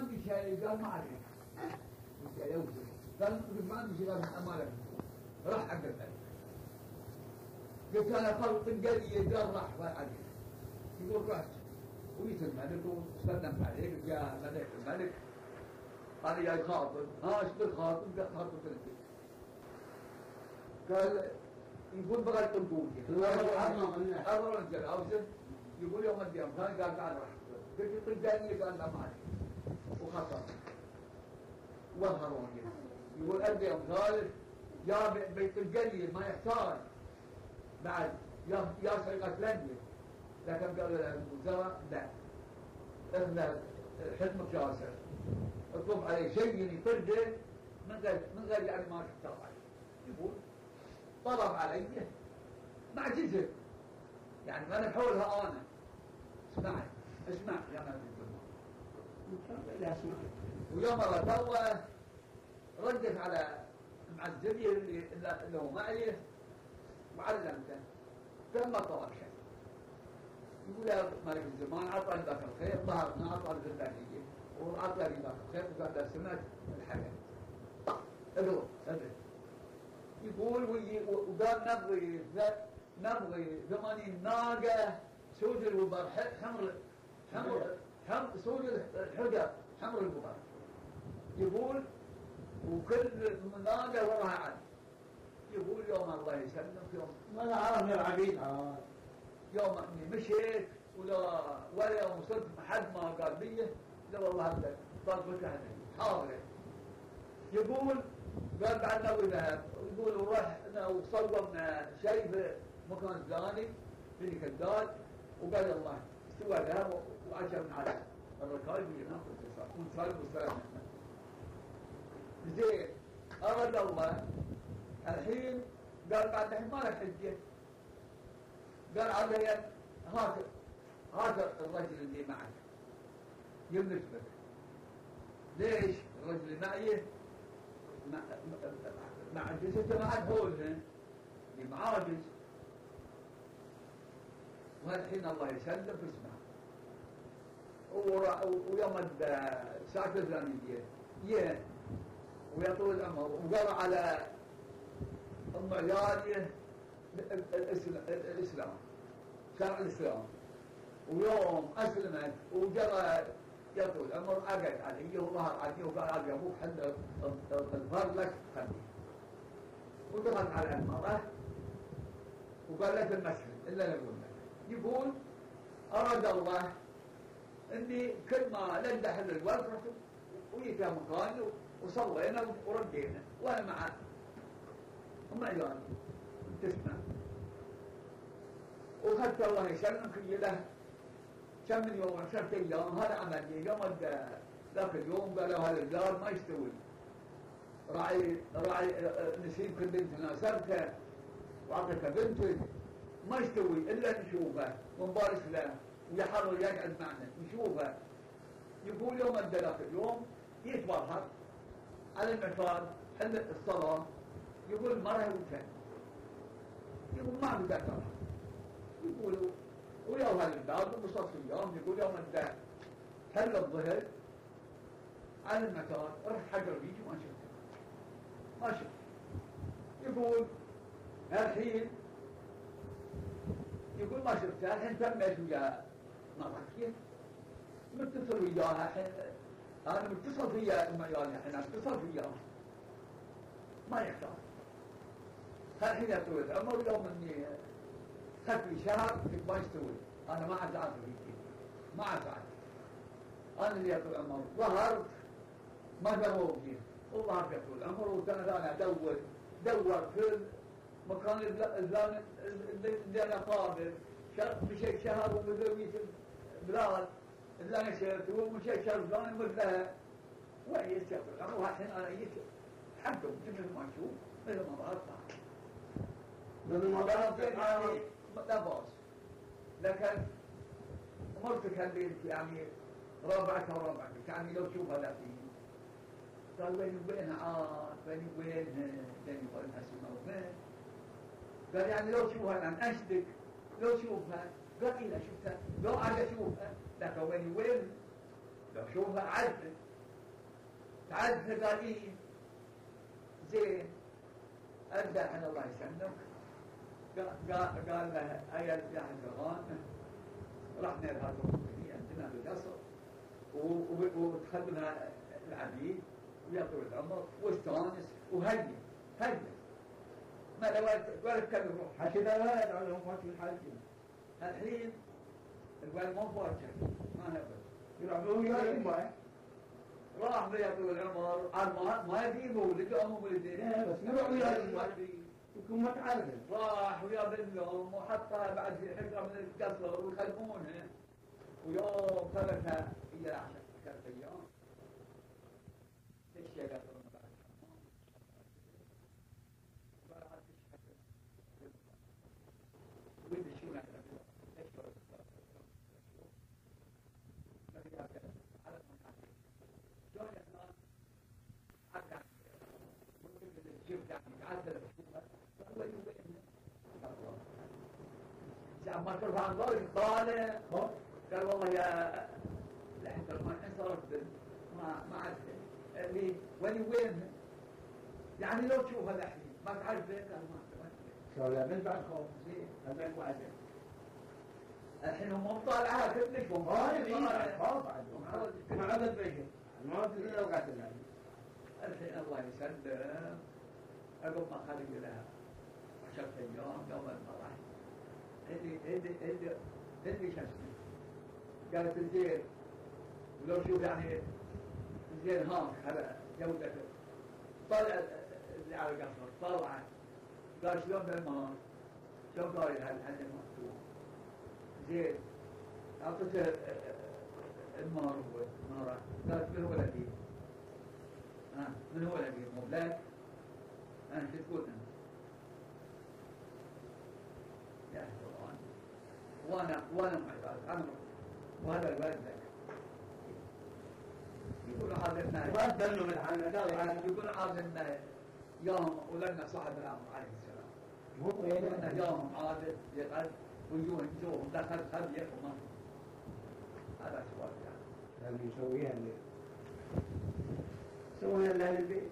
عندي شيء قال ما عليك قلت يوسف قال ما عندي شيء قال امانه راح حق الملك قلت أنا خلط القريه قال راح عليك يقول رحت وجيت الملك وسلمت عليه يا ملك الملك قال جاي خاطب ها إيش بالخاطب؟ قال خاطب انت قال يقول بغى الجل أوزن يقول يوم القيامة كان قال تعال راح قلت طلقاني قال لا ما وخطر وظهروني يقول يوم ثالث يا بيت القليل ما يحتاج. بعد يا يا سرقة لندن. لكن قال الوزراء لا اذهب حكمك ياسر اطلب عليه شيء يطرده من غير من غير يعني ما تحتاج يقول طلب علي مع جزء يعني ما نحولها أنا. اسمعي اسمع يا مالك لا اسمع ردت على المعزبية اللي, اللي هو معي وعلمته ثم طلب شيء. يقول يا ملك الزمان عطاني ذاك الخير ظهرنا عطاني الثانية وعطاني ذاك الخير وقال سمعت الحياة ادعو ادعو يقول وقال نبغي نبغي ثمانين ناقة سود الوبر حمر حمر سود الحجر حمر الوبر يقول وكل ناقة وراها عد يقول يوم الله يسلمك يوم ما عرفني العبيد يوم إني مشيت ولا ولا يوم وصلت حد ما قال لي لا والله هذا طلبك حاضر. يقول قال بعد نوي ذهب يقول رحنا وصورنا شيء في مكان ثاني في كذاب وقال الله ذهب وعشر من عشر الركائب اللي ونسلم والسلام. زين. أراد الله الحين قال بعد الحين ما لك حجة قال علي هات هات الرجل اللي معك يملك بك ليش؟ الرجل اللي معي مع جلسته مع هولنا بمعاجز والحين الله يسلم اسمع ويوم الساعة الثانية يه. ويطول العمر وقرأ على أم عيالي الإسلام شرع الإسلام. ويوم أسلمت وجرى يطول العمر أقعد علي وظهر علي وقال يا أبوك حد الظهر لك خليه ودخل على المرأة وقال لك المسجد إلا نقول لك. يقول أراد الله أني كل ما لندحل الوقت ويجي مكان وصلينا وردينا وأنا معاه هم عيالي تسمع. وخدت الله يسلمك له. كم من يوم عشرة أيام هذا عمل يوم ذاك اليوم قالوا هذا الدار ما يستوي. راعي راعي نسيبك البنت ناسبك وعطيك بنتك ما يستوي إلا نشوفه. ونبارك له. ويحرر يقعد معنا نشوفه يقول يوم الدلاك اليوم يتظاهر على المعتاد حل الصلاة. يقول مرة وكان يقول ما بذكر يقول ويوم هالباب وبصف اليوم يقول يوم انت حل الظهر. على المكان رح حق ربيك ما شفته. ما شفت يقول الحين يقول ما شفتها الحين تميت ويا مرتك متصل وياها أنا متصل فيها ام عيالي الحين اتصل فيها ما يختار الحين يطول عمر يوم اني خد لي شهر ما يستوي أنا ما عاد اعرف ما عاد اعرف أنا اللي يطول عمر ظهرت ما دوروا فيه والله يطول عمر وكان أنا ادور دور في مكان الزان اللي أنا قابل مشيت شهر ومزوي في البلاد اللي أنا شفت ومشيت شهر ثاني مثلها يستقبل الامر الحين جيت حقهم مثل ما نشوف مثل ما ظهرت مثل ما ظهرت لا بأس. لكن مرتك البنت يعني رابعك ورابعك يعني لو تشوف هذا فيه قال وين وين عاد وين وين وين وين اسمه وين قال يعني لو تشوفها الان اشدك لو تشوفها قال إذا شفتها لو عاد اشوفها لكن وين وين؟ لو شوفها تعال إحنا قاعدين زين. الحين الله يسلمك. قال قال قال له أيا يا حزران رحنا لهذا عندنا بالقصر ودخلنا العبيد. ويطول العمر. واستانس وهيئ هيئ ما لو ولا تكلم روح حتى لا يدعو لهم فاتح الحج الحين الوالد مو فاجر ما يلعبون يا إما راح العمر ما ولدين إيه، بس يروح ويا إما يكون متعرض راح ويا وحطها بعد في حجره من القصر ويخدمونها ويوم تركها هي ثلاث أيام إيش يا قصر بعد بعد وين شو نحن إيش ما في على المكان شلون يا اخوان حتى ممكن تجيب يعني عدل هو يوين ما ترفع عن ظهرك طالع قال والله يا لحد ما انصرف ما ما عرفت اللي ولي وين؟ يعني لو تشوفها الحين ما تعرف قال ما شو لا من بعد خوف؟ زين. هذا واحد الحين هم مطالعها كلكم ما خوف عندهم ما عدد بيهم ما في إلا القتل الحين الله يسلم. عقب ما خرج لها عشرة أيام. هدي هدي شو اسمه قالت الزين ولو شوف يعني الزين هاك هذا جودة. طلع اللي على القصر طلع قال شلون بالمهار شلون قال هالحد المكتوب زين أعطته المهر هو مهر قالت من هو الذي ها من هو الذي مو بلاك؟ ها شو تقول انت يا حيوان وأنا وأنا معي أنا وهذا الولد لك يقول تدلوا من حالنا يقول عازمنا يوم ولنا صاحب الأمر عليه السلام. مو ولنا يوم عادل يقعد ويجون يجون دخل خبيث وما هذا سؤال يعني. اللي يسويها اللي يسويها لأهل البيت.